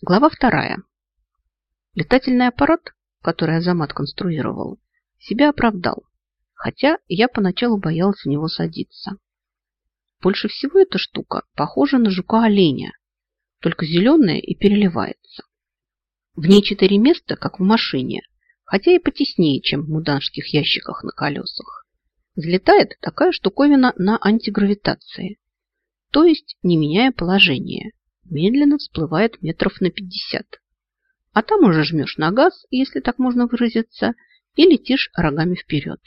Глава вторая. Летательный аппарат, который Азамат конструировал, себя оправдал, хотя я поначалу боялась в него садиться. Больше всего эта штука похожа на жука-оленя, только зеленая и переливается. В ней четыре места, как в машине, хотя и потеснее, чем в муданских ящиках на колесах. Взлетает такая штуковина на антигравитации, то есть не меняя положение медленно всплывает метров на 50. А там уже жмешь на газ, если так можно выразиться, и летишь рогами вперед.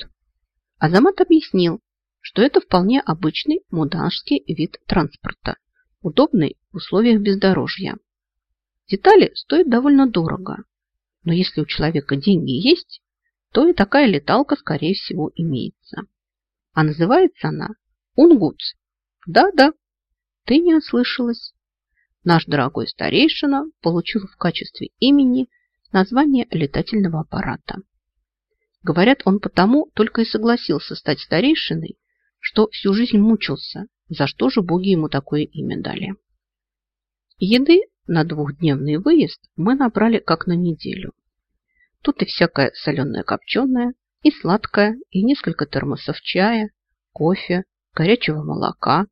Азамат объяснил, что это вполне обычный муданский вид транспорта, удобный в условиях бездорожья. Детали стоят довольно дорого, но если у человека деньги есть, то и такая леталка, скорее всего, имеется. А называется она Унгутс. Да-да, ты не ослышалась наш дорогой старейшина получил в качестве имени название летательного аппарата. Говорят, он потому только и согласился стать старейшиной, что всю жизнь мучился, за что же боги ему такое имя дали. Еды на двухдневный выезд мы набрали как на неделю. Тут и всякое соленое копченое, и сладкое, и несколько термосов чая, кофе, горячего молока.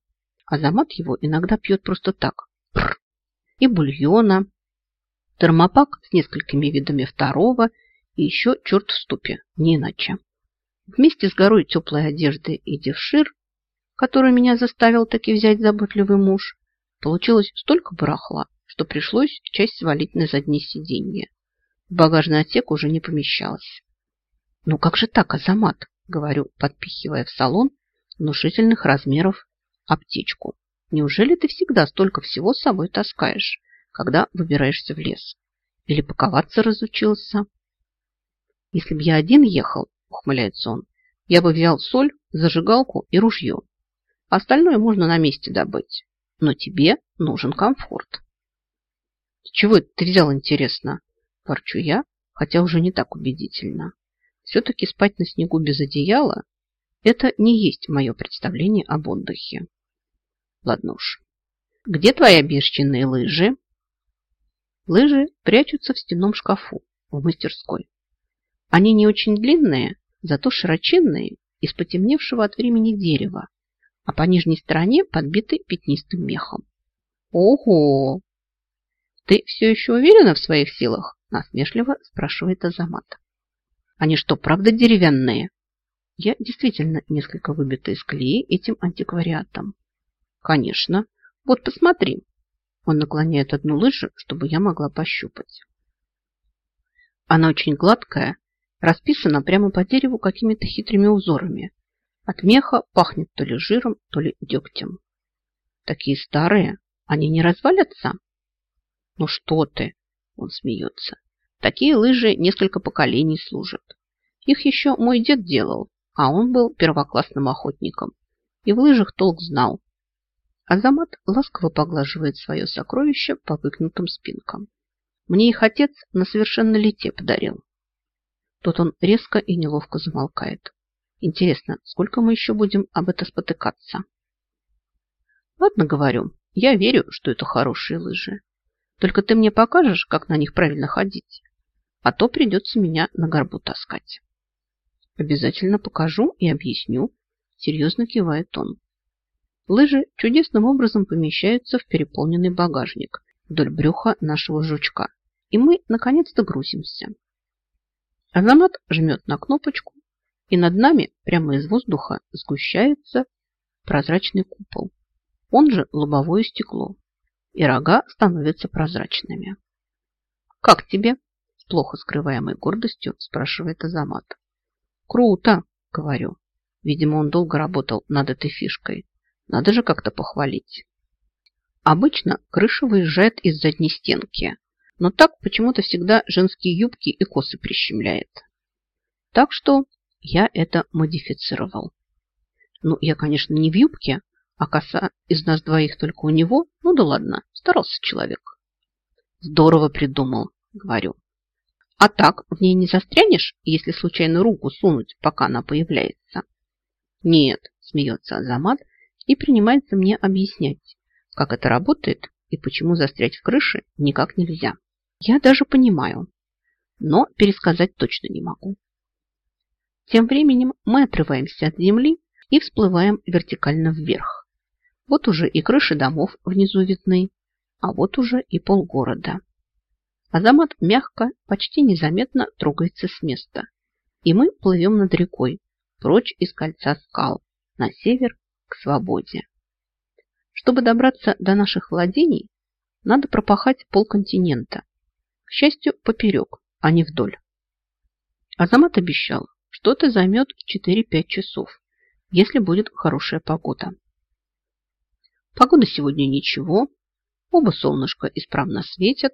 Азамат его иногда пьет просто так, и бульона, термопак с несколькими видами второго и еще черт в ступе, не иначе. Вместе с горой теплой одежды и девшир, которую меня заставил таки взять заботливый муж, получилось столько барахла, что пришлось часть свалить на заднее сиденье. В багажный отсек уже не помещалось. «Ну как же так, Азамат?» – говорю, подпихивая в салон внушительных размеров аптечку. Неужели ты всегда столько всего с собой таскаешь, когда выбираешься в лес? Или паковаться разучился? Если бы я один ехал, ухмыляется он, я бы взял соль, зажигалку и ружье. Остальное можно на месте добыть. Но тебе нужен комфорт. Чего ты взял, интересно? Ворчу я, хотя уже не так убедительно. Все-таки спать на снегу без одеяла – это не есть мое представление об отдыхе. Ладно уж. Где твои бесчинные лыжи? Лыжи прячутся в стенном шкафу в мастерской. Они не очень длинные, зато широченные, из потемневшего от времени дерева, а по нижней стороне подбиты пятнистым мехом. Ого! Ты все еще уверена в своих силах? Насмешливо спрашивает Азамат. Они что, правда деревянные? Я действительно несколько выбита из колеи этим антиквариатом. Конечно. Вот посмотри. Он наклоняет одну лыжу, чтобы я могла пощупать. Она очень гладкая, расписана прямо по дереву какими-то хитрыми узорами. От меха пахнет то ли жиром, то ли дегтем. Такие старые, они не развалятся? Ну что ты, он смеется. Такие лыжи несколько поколений служат. Их еще мой дед делал, а он был первоклассным охотником. И в лыжах толк знал. Азамат ласково поглаживает свое сокровище по выгнутым спинкам. Мне их отец на совершеннолетие подарил. Тут он резко и неловко замолкает. Интересно, сколько мы еще будем об это спотыкаться? Ладно, говорю, я верю, что это хорошие лыжи. Только ты мне покажешь, как на них правильно ходить, а то придется меня на горбу таскать. Обязательно покажу и объясню, серьезно кивает он. Лыжи чудесным образом помещаются в переполненный багажник вдоль брюха нашего жучка. И мы наконец-то грузимся. Азамат жмет на кнопочку, и над нами прямо из воздуха сгущается прозрачный купол. Он же лобовое стекло. И рога становятся прозрачными. «Как тебе?» С плохо скрываемой гордостью спрашивает Азамат. «Круто!» – говорю. Видимо, он долго работал над этой фишкой. Надо же как-то похвалить. Обычно крыша выезжает из задней стенки, но так почему-то всегда женские юбки и косы прищемляет. Так что я это модифицировал. Ну, я, конечно, не в юбке, а коса из нас двоих только у него. Ну да ладно, старался человек. Здорово придумал, говорю. А так в ней не застрянешь, если случайно руку сунуть, пока она появляется? Нет, смеется Азамат и принимается мне объяснять, как это работает и почему застрять в крыше никак нельзя. Я даже понимаю, но пересказать точно не могу. Тем временем мы отрываемся от земли и всплываем вертикально вверх. Вот уже и крыши домов внизу видны, а вот уже и полгорода. Азамат мягко, почти незаметно трогается с места, и мы плывем над рекой, прочь из кольца скал, на север к свободе. Чтобы добраться до наших владений, надо пропахать полконтинента. К счастью, поперек, а не вдоль. Азамат обещал, что это займет 4-5 часов, если будет хорошая погода. Погода сегодня ничего, оба солнышка исправно светят,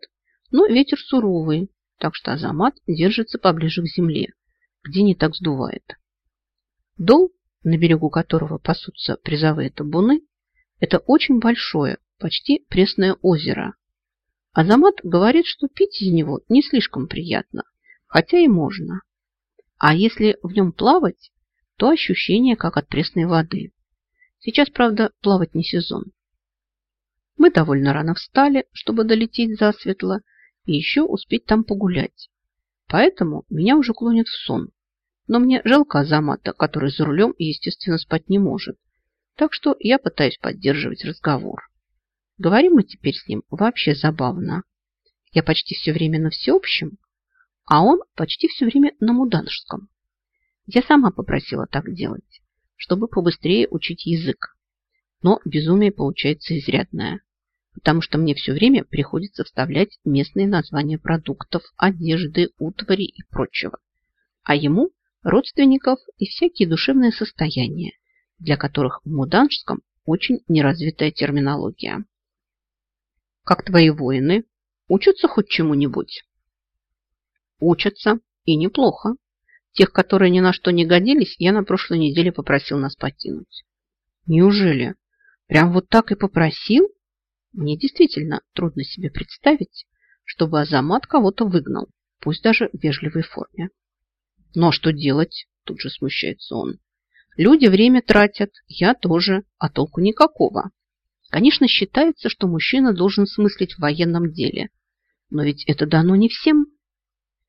но ветер суровый, так что Азамат держится поближе к земле, где не так сдувает. Дол, на берегу которого пасутся призовые табуны, это очень большое, почти пресное озеро. Азамат говорит, что пить из него не слишком приятно, хотя и можно. А если в нем плавать, то ощущение как от пресной воды. Сейчас, правда, плавать не сезон. Мы довольно рано встали, чтобы долететь засветло и еще успеть там погулять. Поэтому меня уже клонит в сон. Но мне жалко Азамата, который за рулем, естественно, спать не может. Так что я пытаюсь поддерживать разговор. Говорим мы теперь с ним вообще забавно. Я почти все время на всеобщем, а он почти все время на муданжском. Я сама попросила так делать, чтобы побыстрее учить язык. Но безумие получается изрядное, потому что мне все время приходится вставлять местные названия продуктов, одежды, утвари и прочего. А ему родственников и всякие душевные состояния, для которых в муданжском очень неразвитая терминология. Как твои воины? Учатся хоть чему-нибудь? Учатся, и неплохо. Тех, которые ни на что не годились, я на прошлой неделе попросил нас покинуть. Неужели? Прям вот так и попросил? Мне действительно трудно себе представить, чтобы Азамат кого-то выгнал, пусть даже в вежливой форме. Ну а что делать? Тут же смущается он. Люди время тратят, я тоже, а толку никакого. Конечно, считается, что мужчина должен смыслить в военном деле. Но ведь это дано не всем.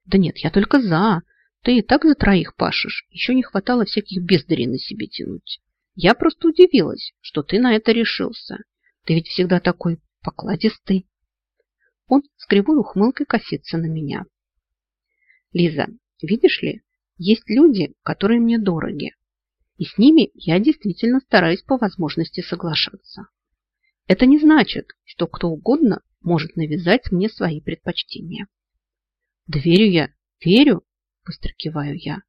Да нет, я только за. Ты и так за троих пашешь. Еще не хватало всяких бездарей на себе тянуть. Я просто удивилась, что ты на это решился. Ты ведь всегда такой покладистый. Он с кривой ухмылкой косится на меня. Лиза, видишь ли, есть люди, которые мне дороги. И с ними я действительно стараюсь по возможности соглашаться. Это не значит, что кто угодно может навязать мне свои предпочтения. Да верю я, верю, быстро киваю я.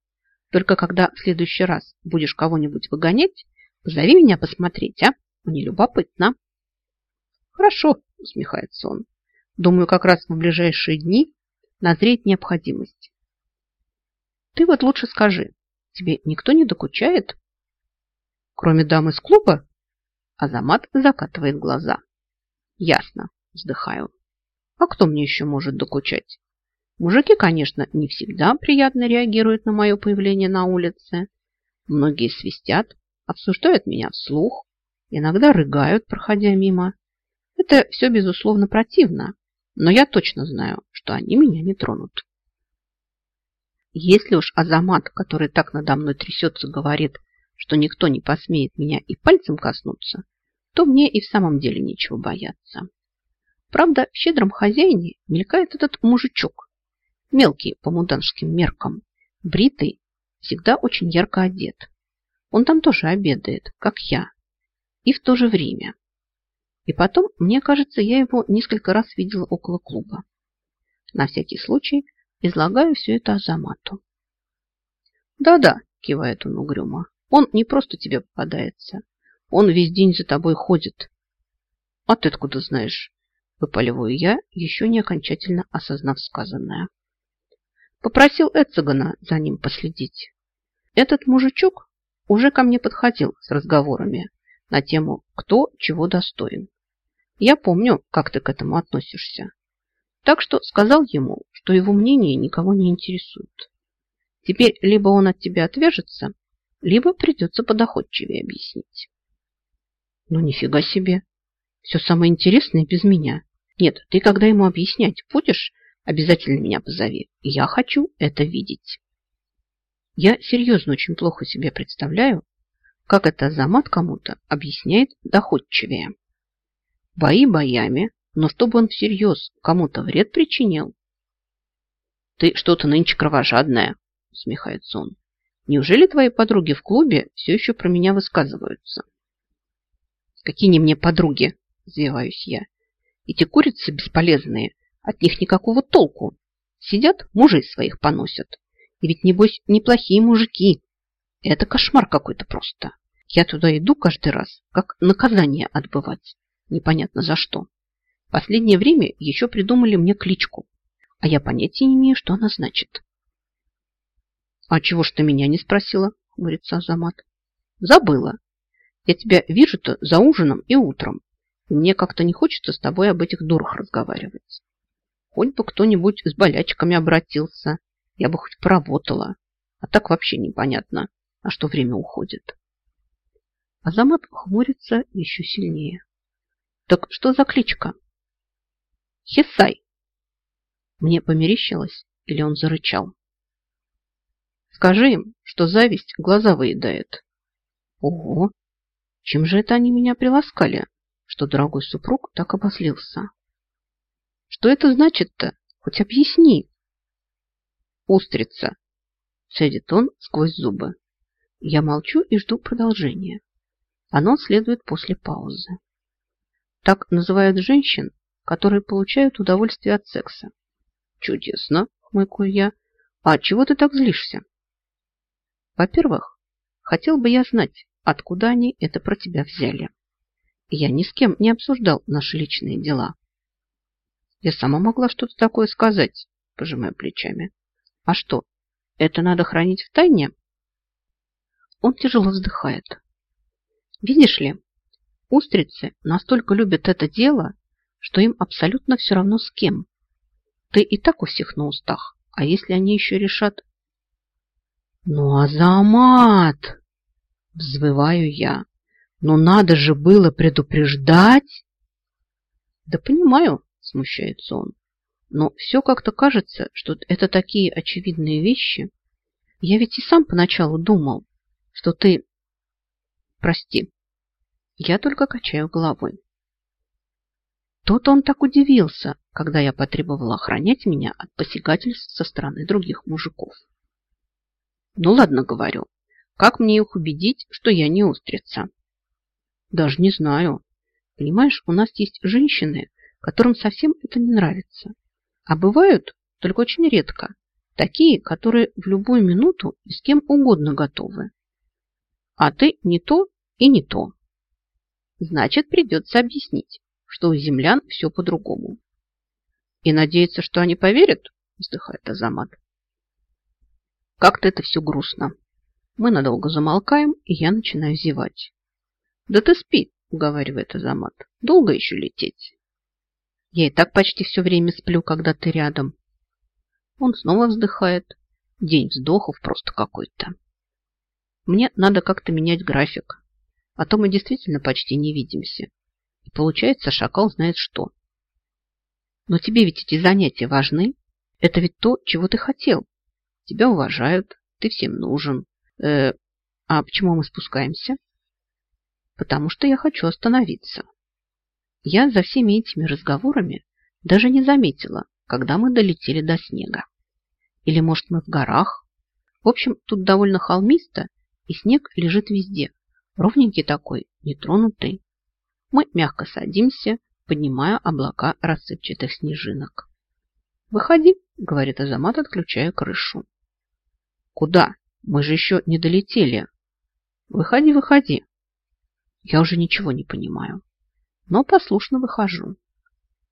Только когда в следующий раз будешь кого-нибудь выгонять, позови меня посмотреть, а? Мне любопытно. Хорошо, усмехается он. Думаю, как раз в ближайшие дни назреет необходимость. Ты вот лучше скажи, тебе никто не докучает? Кроме дамы из клуба? Азамат закатывает глаза. Ясно, вздыхаю. А кто мне еще может докучать? Мужики, конечно, не всегда приятно реагируют на мое появление на улице. Многие свистят, обсуждают меня вслух, иногда рыгают, проходя мимо. Это все, безусловно, противно, но я точно знаю, что они меня не тронут. Если уж Азамат, который так надо мной трясется, говорит, что никто не посмеет меня и пальцем коснуться, то мне и в самом деле нечего бояться. Правда, в щедром хозяине мелькает этот мужичок, Мелкий по муданским меркам. Бритый, всегда очень ярко одет. Он там тоже обедает, как я. И в то же время. И потом, мне кажется, я его несколько раз видела около клуба. На всякий случай излагаю все это Азамату. «Да-да», – кивает он угрюмо, – «он не просто тебе попадается. Он весь день за тобой ходит». «А ты откуда знаешь?» – выпаливаю я, еще не окончательно осознав сказанное. Попросил Эцегана за ним последить. Этот мужичок уже ко мне подходил с разговорами на тему «Кто чего достоин?». Я помню, как ты к этому относишься. Так что сказал ему, что его мнение никого не интересует. Теперь либо он от тебя отвяжется, либо придется подоходчивее объяснить. Ну, нифига себе. Все самое интересное без меня. Нет, ты когда ему объяснять будешь, обязательно меня позови. Я хочу это видеть. Я серьезно очень плохо себе представляю, как это Азамат кому-то объясняет доходчивее. Бои боями, но чтобы он всерьез кому-то вред причинил. Ты что-то нынче кровожадная, усмехается он. Неужели твои подруги в клубе все еще про меня высказываются? Какие не мне подруги, взвиваюсь я. Эти курицы бесполезные, от них никакого толку. Сидят, мужей своих поносят. И ведь, небось, неплохие мужики. Это кошмар какой-то просто. Я туда иду каждый раз, как наказание отбывать. Непонятно за что. Последнее время еще придумали мне кличку, а я понятия не имею, что она значит. «А чего ж ты меня не спросила?» – хмурится Азамат. «Забыла. Я тебя вижу-то за ужином и утром, и мне как-то не хочется с тобой об этих дурах разговаривать. Хоть бы кто-нибудь с болячками обратился, я бы хоть поработала. А так вообще непонятно, на что время уходит». Азамат хмурится еще сильнее. «Так что за кличка?» «Хисай!» Мне померещилось, или он зарычал. Скажи им, что зависть глаза выедает. Ого! Чем же это они меня приласкали, что дорогой супруг так обозлился? Что это значит-то? Хоть объясни. Устрица, цедит он сквозь зубы. Я молчу и жду продолжения. Оно следует после паузы. Так называют женщин, которые получают удовольствие от секса. Чудесно, хмыкаю я. А чего ты так злишься? Во-первых, хотел бы я знать, откуда они это про тебя взяли. Я ни с кем не обсуждал наши личные дела. Я сама могла что-то такое сказать, пожимая плечами. А что, это надо хранить в тайне? Он тяжело вздыхает. Видишь ли, устрицы настолько любят это дело, что им абсолютно все равно с кем. Ты и так у всех на устах, а если они еще решат «Ну, Азамат!» – взвываю я. «Ну, надо же было предупреждать!» «Да понимаю», – смущается он. «Но все как-то кажется, что это такие очевидные вещи. Я ведь и сам поначалу думал, что ты... Прости, я только качаю головой. Тот он так удивился, когда я потребовала охранять меня от посягательств со стороны других мужиков. Ну ладно, говорю. Как мне их убедить, что я не устрица? Даже не знаю. Понимаешь, у нас есть женщины, которым совсем это не нравится. А бывают, только очень редко, такие, которые в любую минуту и с кем угодно готовы. А ты не то и не то. Значит, придется объяснить, что у землян все по-другому. И надеяться, что они поверят, вздыхает Азамат. Как-то это все грустно. Мы надолго замолкаем, и я начинаю зевать. «Да ты спи», — уговаривает Азамат. «Долго еще лететь?» «Я и так почти все время сплю, когда ты рядом». Он снова вздыхает. День вздохов просто какой-то. Мне надо как-то менять график, а то мы действительно почти не видимся. И получается, шакал знает что. Но тебе ведь эти занятия важны. Это ведь то, чего ты хотел. Тебя уважают, ты всем нужен. Э, а почему мы спускаемся? Потому что я хочу остановиться. Я за всеми этими разговорами даже не заметила, когда мы долетели до снега. Или, может, мы в горах? В общем, тут довольно холмисто, и снег лежит везде. Ровненький такой, нетронутый. Мы мягко садимся, поднимая облака рассыпчатых снежинок. «Выходи», — говорит Азамат, отключая крышу. Куда? Мы же еще не долетели. Выходи, выходи. Я уже ничего не понимаю, но послушно выхожу.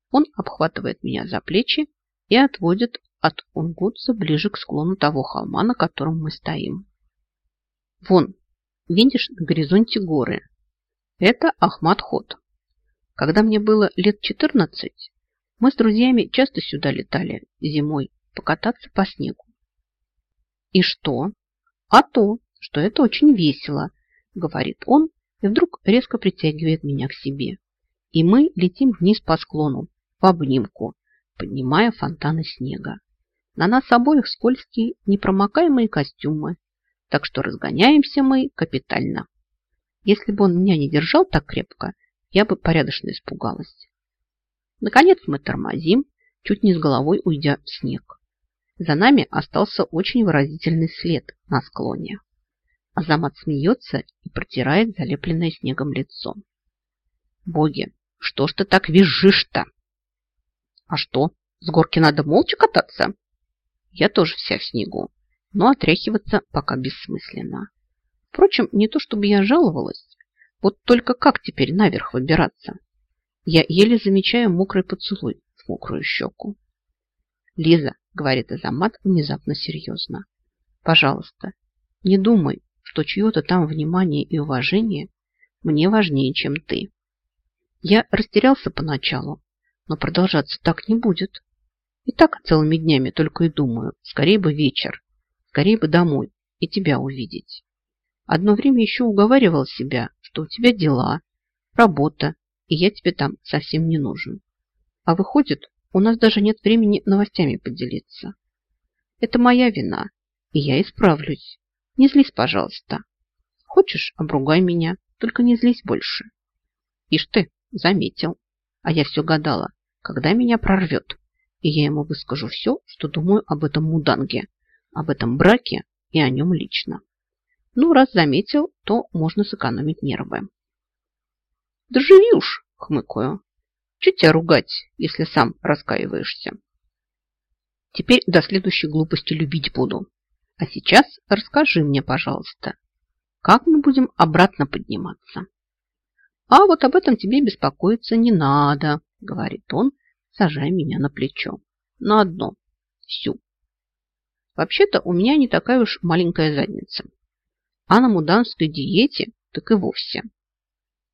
Он обхватывает меня за плечи и отводит от Унгутса ближе к склону того холма, на котором мы стоим. Вон, видишь на горизонте горы. Это Ахмат-Хот. Когда мне было лет 14, мы с друзьями часто сюда летали зимой покататься по снегу. И что? А то, что это очень весело, говорит он и вдруг резко притягивает меня к себе. И мы летим вниз по склону, в обнимку, поднимая фонтаны снега. На нас обоих скользкие, непромокаемые костюмы, так что разгоняемся мы капитально. Если бы он меня не держал так крепко, я бы порядочно испугалась. Наконец мы тормозим, чуть не с головой уйдя в снег. За нами остался очень выразительный след на склоне. Азамат смеется и протирает залепленное снегом лицо. Боги, что ж ты так визжишь-то? А что, с горки надо молча кататься? Я тоже вся в снегу, но отряхиваться пока бессмысленно. Впрочем, не то чтобы я жаловалась, вот только как теперь наверх выбираться? Я еле замечаю мокрый поцелуй в мокрую щеку. Лиза, говорит Азамат внезапно серьезно, пожалуйста, не думай, что чье-то там внимание и уважение мне важнее, чем ты. Я растерялся поначалу, но продолжаться так не будет. И так целыми днями только и думаю, скорее бы вечер, скорее бы домой и тебя увидеть. Одно время еще уговаривал себя, что у тебя дела, работа, и я тебе там совсем не нужен. А выходит, у нас даже нет времени новостями поделиться. Это моя вина, и я исправлюсь. Не злись, пожалуйста. Хочешь, обругай меня, только не злись больше. Ишь ты, заметил. А я все гадала, когда меня прорвет, и я ему выскажу все, что думаю об этом муданге, об этом браке и о нем лично. Ну, раз заметил, то можно сэкономить нервы. Да живи уж, хмыкаю. Че тебя ругать, если сам раскаиваешься? Теперь до следующей глупости любить буду. А сейчас расскажи мне, пожалуйста, как мы будем обратно подниматься? А вот об этом тебе беспокоиться не надо, говорит он, сажая меня на плечо. На одно, всю. Вообще-то у меня не такая уж маленькая задница. А на муданской диете так и вовсе.